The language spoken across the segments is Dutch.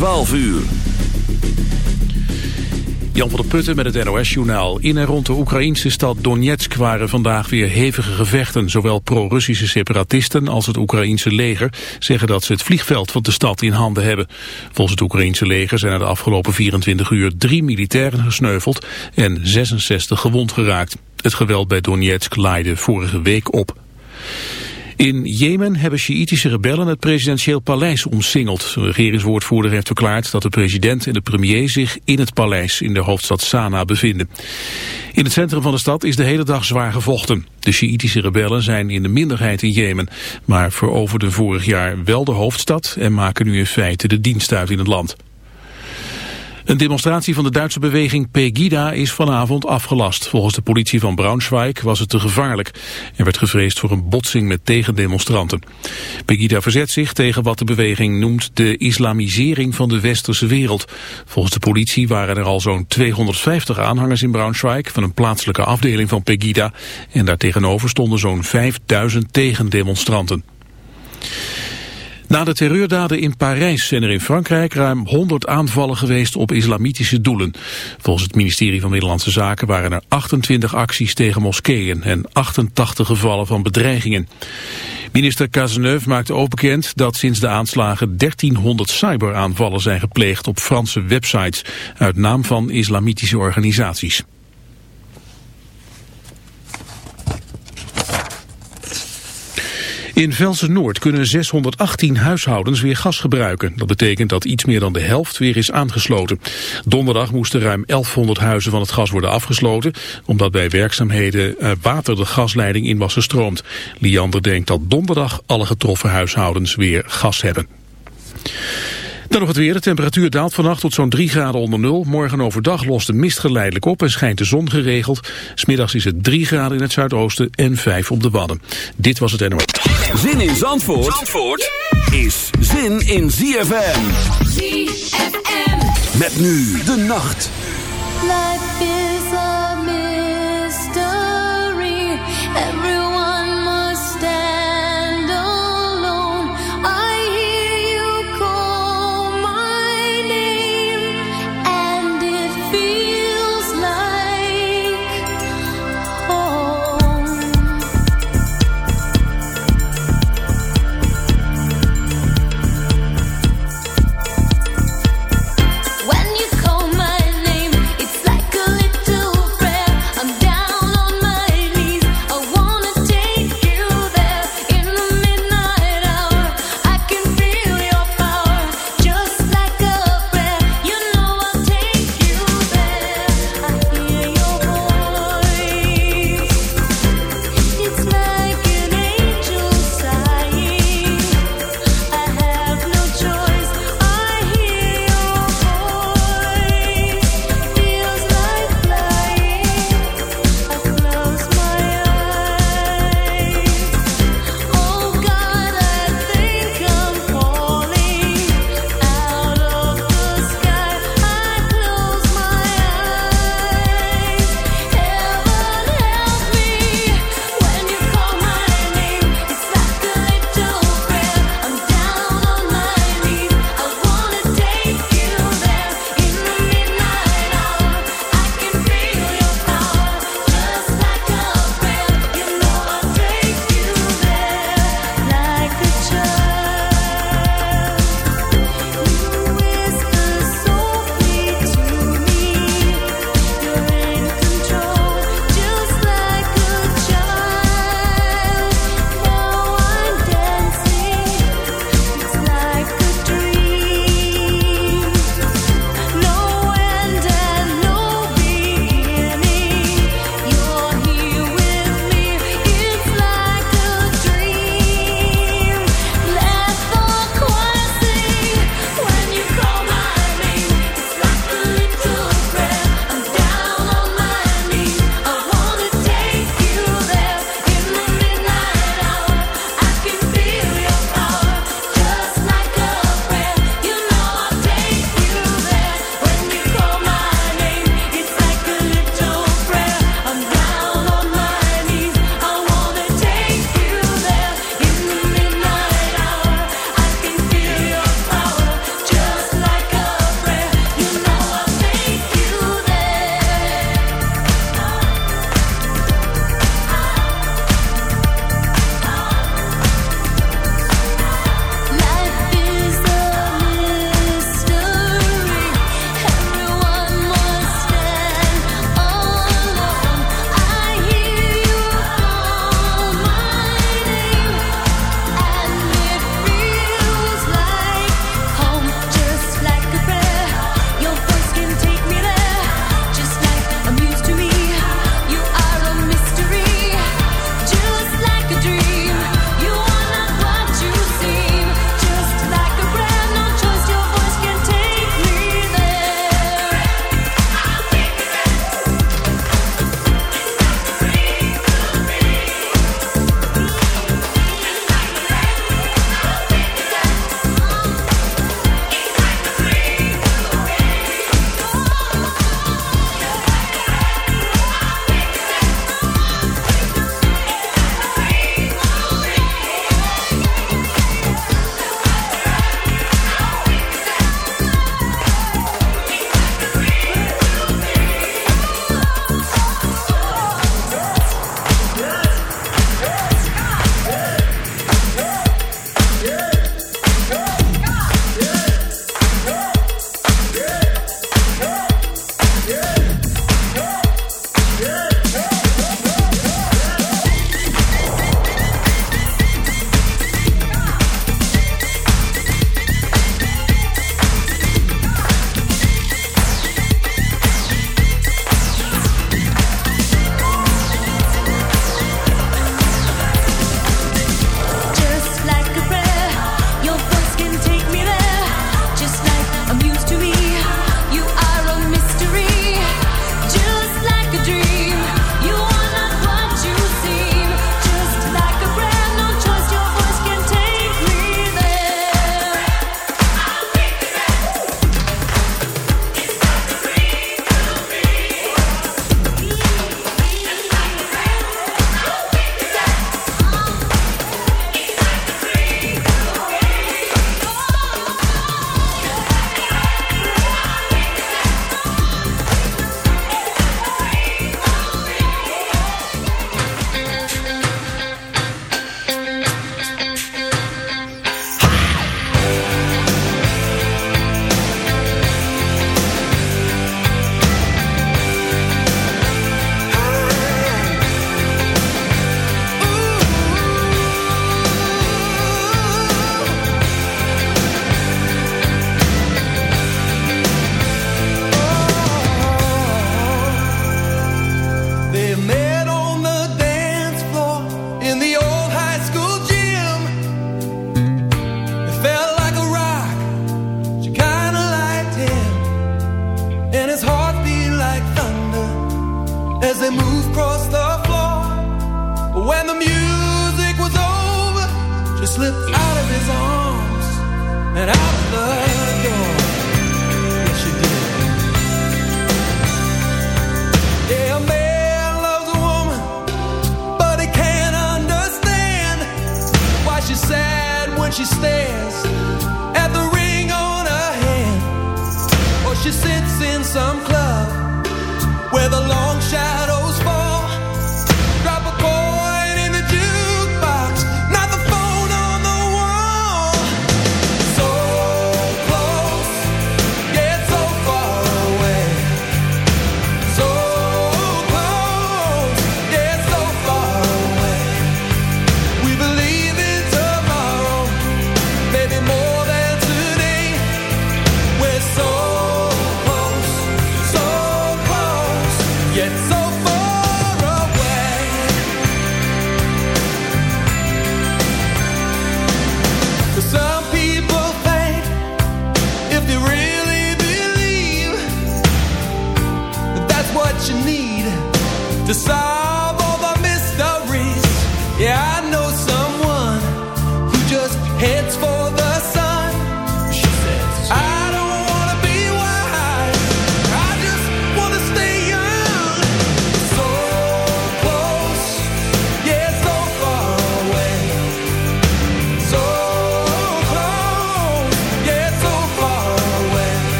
12 uur. Jan van der Putten met het NOS-journaal. In en rond de Oekraïnse stad Donetsk waren vandaag weer hevige gevechten. Zowel pro-Russische separatisten als het Oekraïense leger zeggen dat ze het vliegveld van de stad in handen hebben. Volgens het Oekraïense leger zijn er de afgelopen 24 uur drie militairen gesneuveld en 66 gewond geraakt. Het geweld bij Donetsk laaide vorige week op. In Jemen hebben Sjiïtische rebellen het presidentieel paleis omsingeld. De regeringswoordvoerder heeft verklaard dat de president en de premier zich in het paleis in de hoofdstad Sanaa bevinden. In het centrum van de stad is de hele dag zwaar gevochten. De Sjiïtische rebellen zijn in de minderheid in Jemen, maar veroverden vorig jaar wel de hoofdstad en maken nu in feite de dienst uit in het land. Een demonstratie van de Duitse beweging Pegida is vanavond afgelast. Volgens de politie van Braunschweig was het te gevaarlijk. Er werd gevreesd voor een botsing met tegendemonstranten. Pegida verzet zich tegen wat de beweging noemt de islamisering van de westerse wereld. Volgens de politie waren er al zo'n 250 aanhangers in Braunschweig van een plaatselijke afdeling van Pegida. En daartegenover stonden zo'n 5000 tegendemonstranten. Na de terreurdaden in Parijs zijn er in Frankrijk ruim 100 aanvallen geweest op islamitische doelen. Volgens het ministerie van Middellandse Zaken waren er 28 acties tegen moskeeën en 88 gevallen van bedreigingen. Minister Cazeneuve maakte ook bekend dat sinds de aanslagen 1300 cyberaanvallen zijn gepleegd op Franse websites uit naam van islamitische organisaties. In Velsen-Noord kunnen 618 huishoudens weer gas gebruiken. Dat betekent dat iets meer dan de helft weer is aangesloten. Donderdag moesten ruim 1100 huizen van het gas worden afgesloten... omdat bij werkzaamheden eh, water de gasleiding in was gestroomd. Liander denkt dat donderdag alle getroffen huishoudens weer gas hebben. Dan nog het weer. De temperatuur daalt vannacht tot zo'n 3 graden onder nul. Morgen overdag lost de mist geleidelijk op en schijnt de zon geregeld. Smiddags is het 3 graden in het zuidoosten en 5 op de Wadden. Dit was het NOS. Zin in Zandvoort, Zandvoort is zin in ZFM. ZFM. Met nu de nacht. Life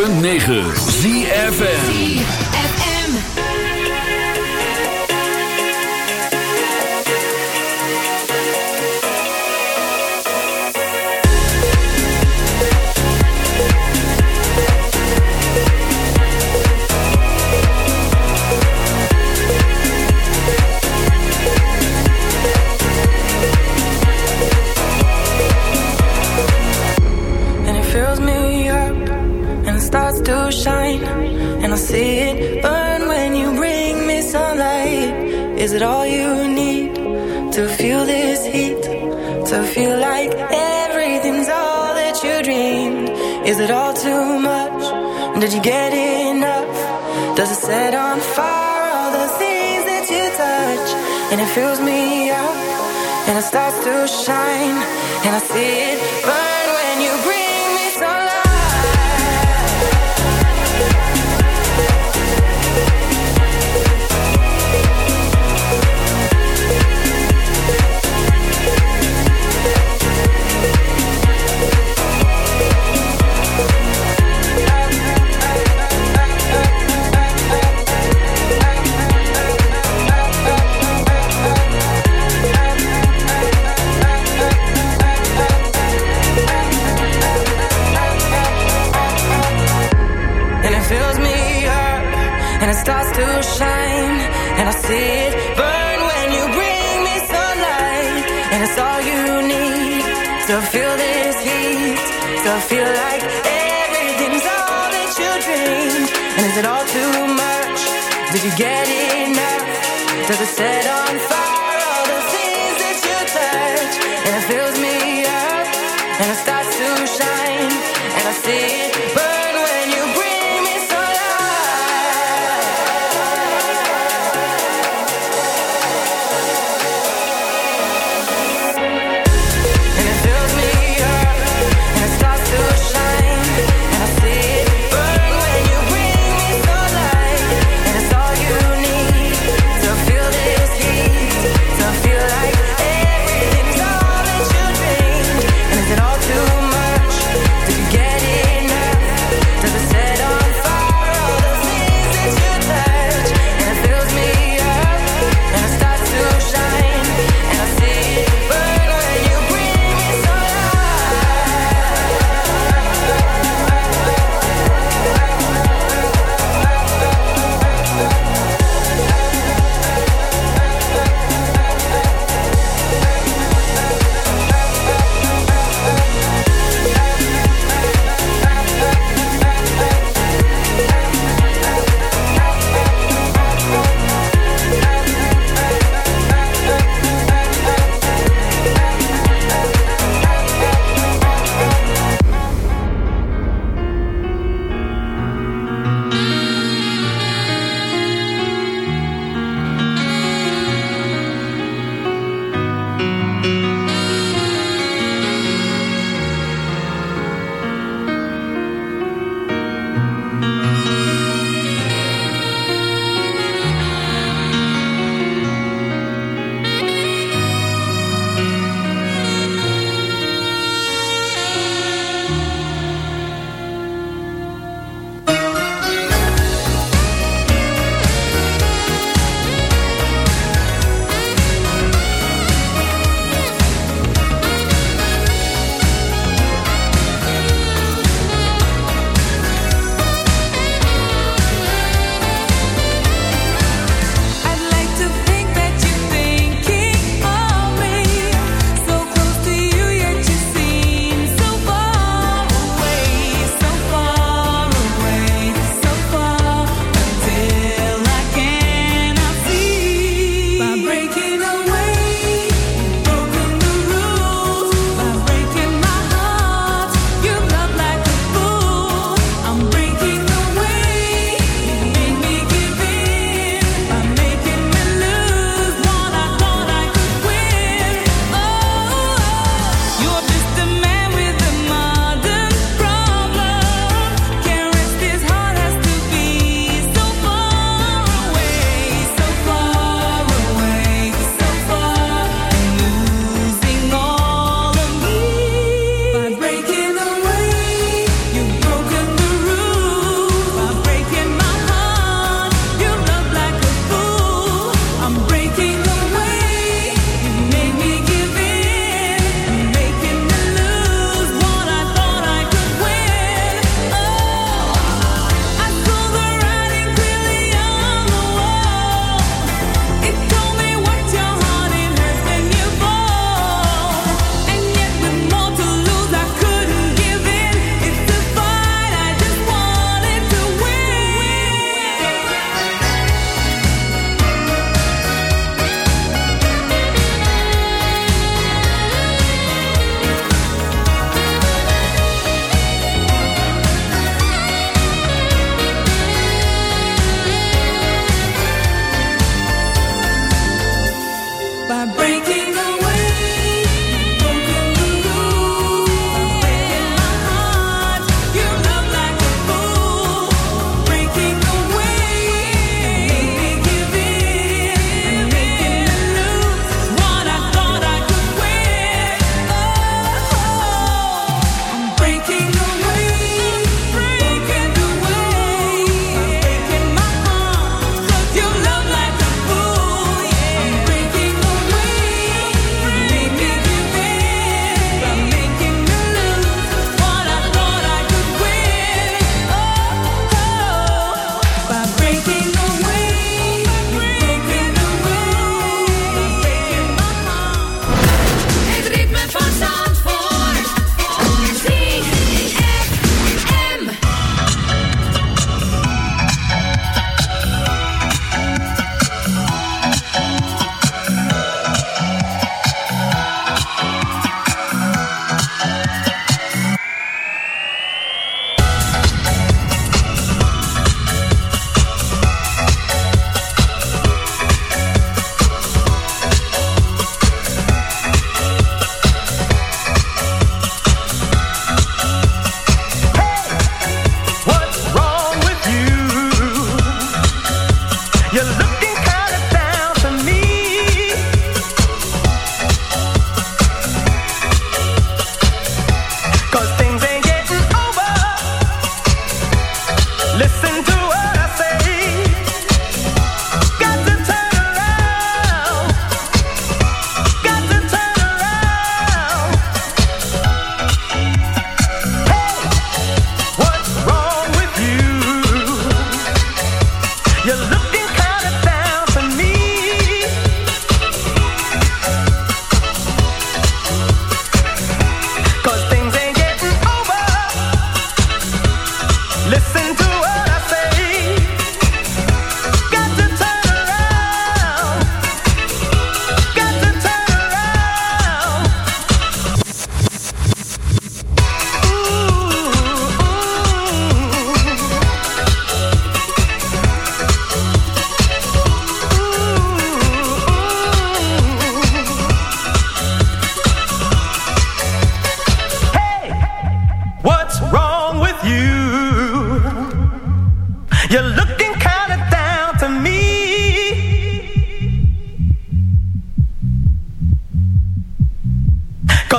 106.9 ZFN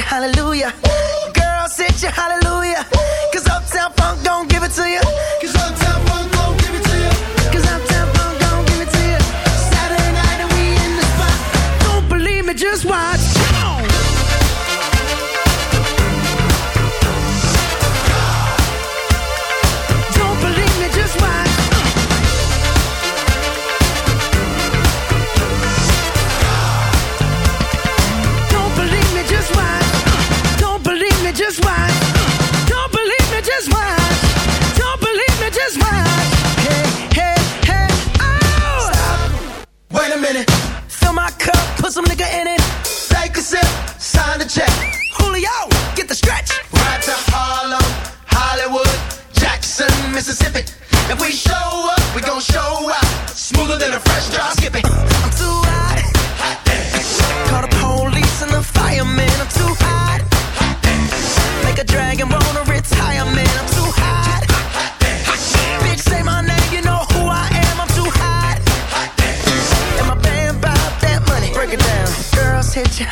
hallelujah.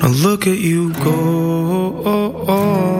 Now look at you go.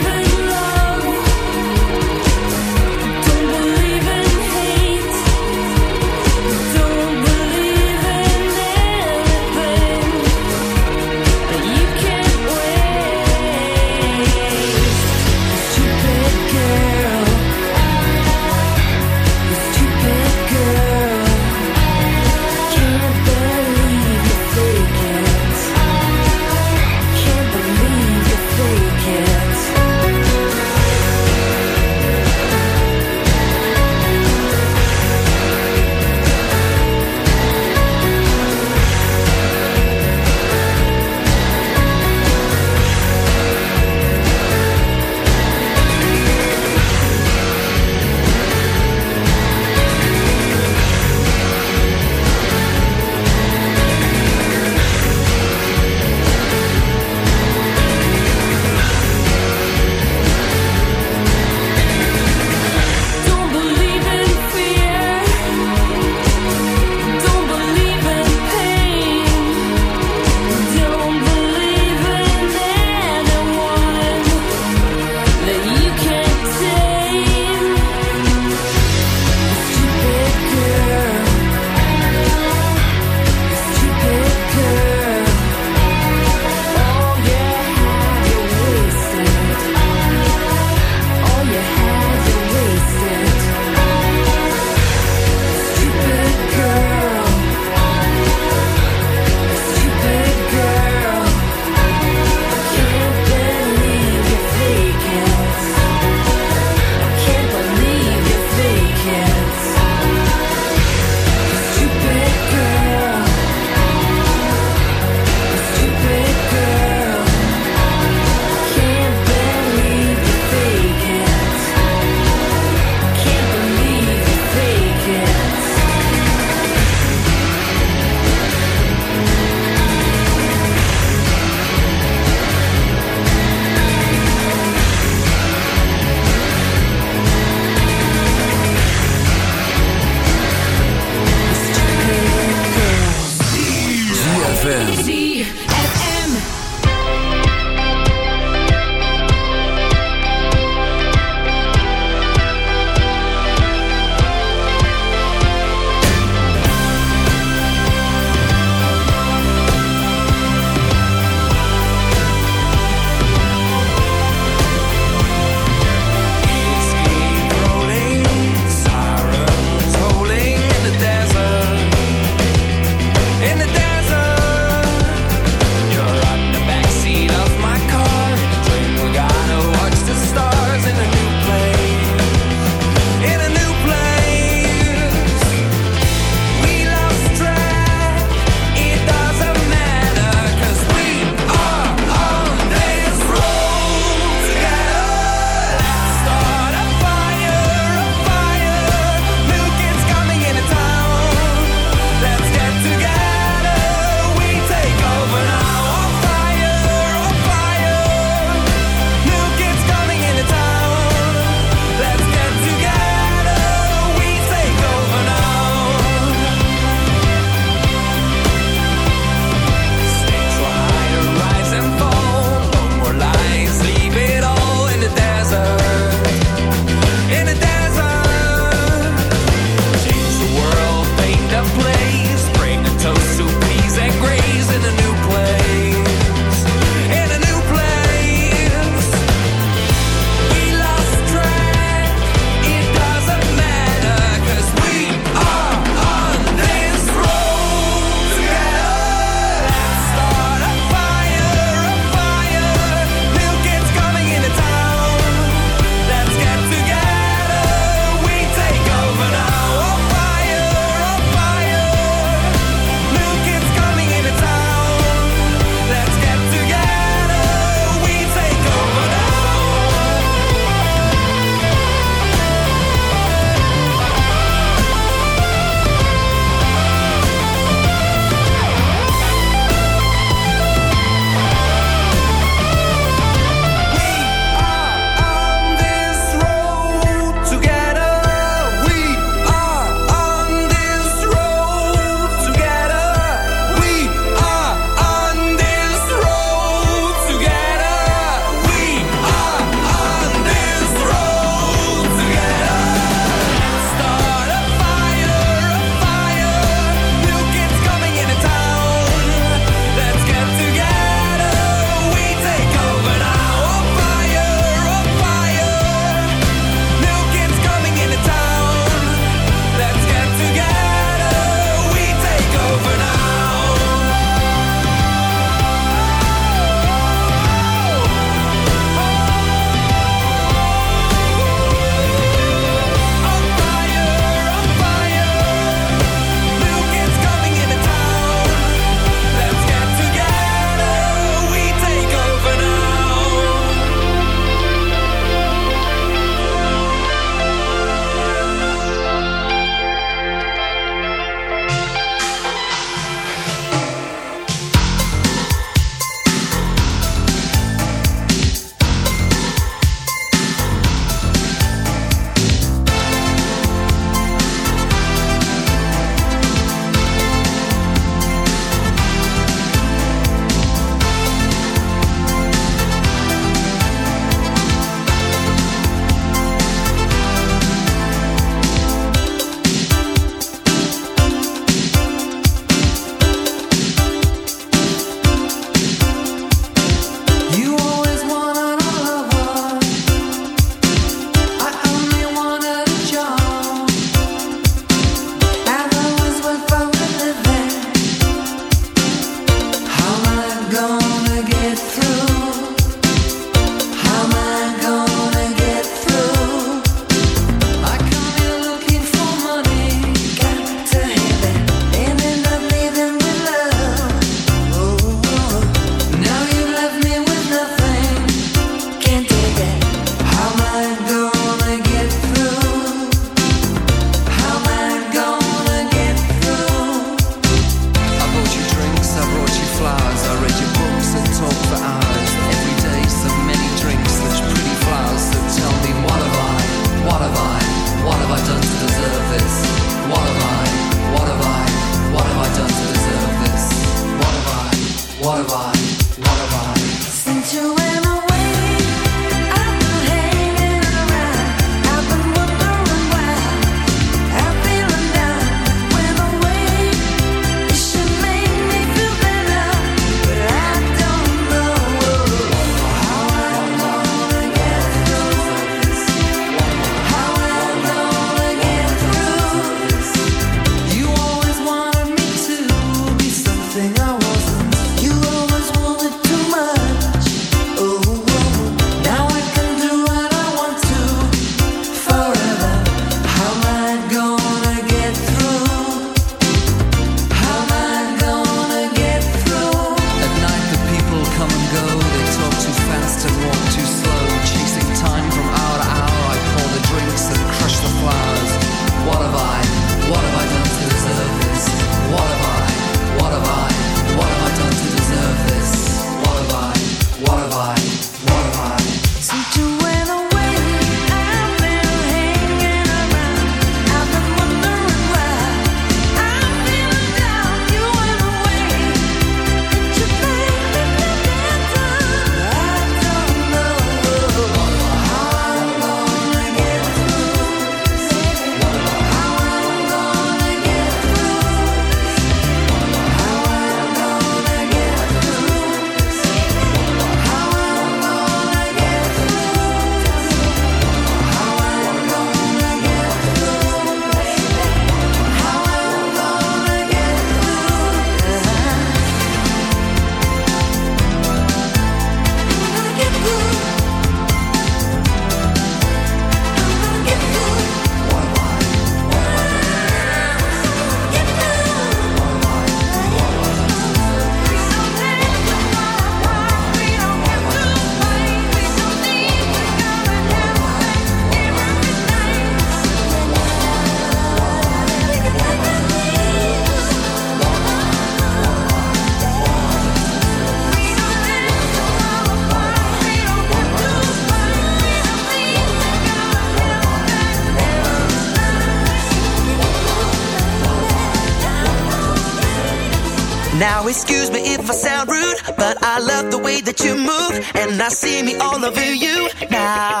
you move, and I see me all over you now.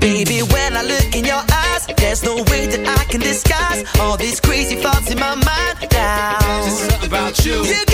Baby, when I look in your eyes, there's no way that I can disguise all these crazy thoughts in my mind now. There's something about you. you